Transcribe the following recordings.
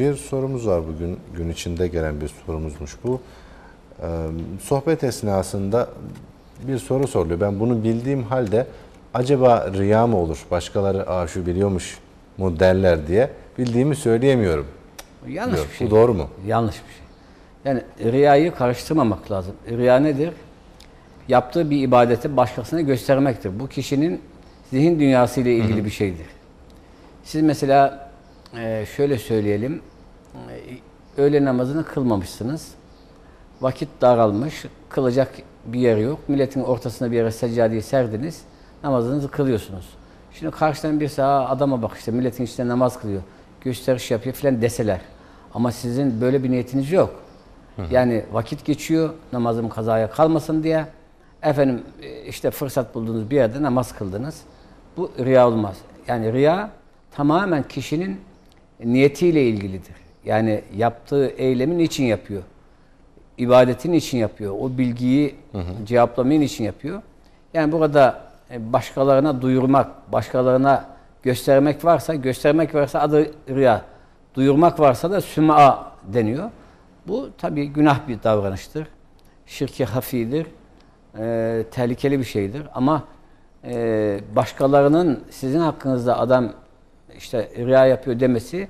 Bir sorumuz var bugün, gün içinde gelen bir sorumuzmuş bu. Ee, sohbet esnasında bir soru soruluyor. Ben bunu bildiğim halde acaba riya mı olur? Başkaları Aa, şu biliyormuş mu derler diye bildiğimi söyleyemiyorum. Yanlış diyor. bir şey. Bu doğru mu? Yanlış bir şey. Yani riyayı karıştırmamak lazım. Riya nedir? Yaptığı bir ibadeti başkasına göstermektir. Bu kişinin zihin dünyası ile ilgili bir şeydir. Siz mesela e, şöyle söyleyelim. e, Öğle namazını kılmamışsınız. Vakit daralmış. Kılacak bir yer yok. Milletin ortasına bir yere seccadeyi serdiniz. Namazınızı kılıyorsunuz. Şimdi karşıdan bir sağa adama bak işte milletin içinde namaz kılıyor. Gösteriş yapıyor filan deseler. Ama sizin böyle bir niyetiniz yok. Yani vakit geçiyor namazım kazaya kalmasın diye. Efendim e, işte fırsat bulduğunuz bir yerde namaz kıldınız. Bu riya olmaz. Yani riya tamamen kişinin niyetiyle ilgilidir. Yani yaptığı eylemin için yapıyor. İbadetin için yapıyor. O bilgiyi cevaplamayın için yapıyor. Yani burada e, başkalarına duyurmak, başkalarına göstermek varsa, göstermek varsa adı riya. Duyurmak varsa da süma deniyor. Bu tabii günah bir davranıştır. Şirki hafidir. E, tehlikeli bir şeydir. Ama e, başkalarının sizin hakkınızda adam işte riya yapıyor demesi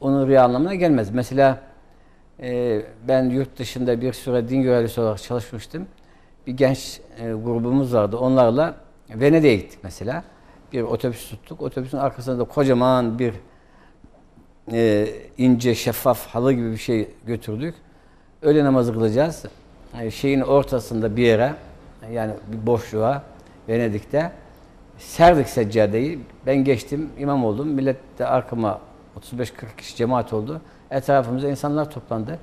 onun riya anlamına gelmez. Mesela e, ben yurt dışında bir süre din görevlisi olarak çalışmıştım. Bir genç e, grubumuz vardı. Onlarla Venedik'e gittik mesela. Bir otobüs tuttuk. Otobüsün arkasında da kocaman bir e, ince şeffaf halı gibi bir şey götürdük. Öğle namazı kılacağız. E, şeyin ortasında bir yere yani bir boşluğa Venedik'te serdik seccadeyi. Ben geçtim, imam oldum. Millet de arkama 35-40 kişi cemaat oldu. Etrafımıza insanlar toplandı.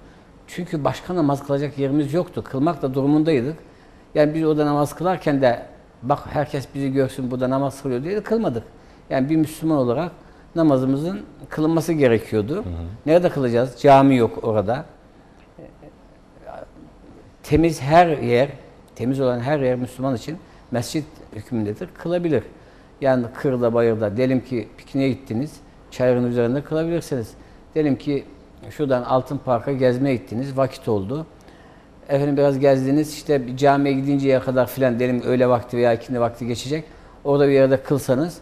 Çünkü başka namaz kılacak yerimiz yoktu. Kılmak da durumundaydık. Yani biz orada namaz kılarken de bak herkes bizi görsün burada namaz kılıyor diye de kılmadık. Yani bir Müslüman olarak namazımızın kılınması gerekiyordu. Nerede kılacağız? Cami yok orada. Temiz her yer, temiz olan her yer Müslüman için mescit hükmündedir. Kılabilir. Yani kırda, bayırda. Diyelim ki pikniğe gittiniz. Çayırın üzerinde kılabilirsiniz. Diyelim ki şuradan Altın Park'a gezmeye gittiniz. Vakit oldu. Efendim biraz gezdiniz. işte bir camiye gidinceye kadar filan diyelim öğle vakti veya ikindi vakti geçecek. Orada bir yerde kılsanız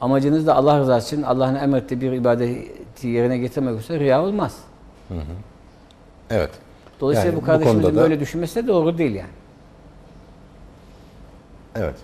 amacınız da Allah rızası için Allah'ın emrettiği bir ibadeti yerine getirmek olsa riya olmaz. Evet. Dolayısıyla Yani bu bu kardeşimizin da- böyle düşünmesi de doğru değil yani. Evet.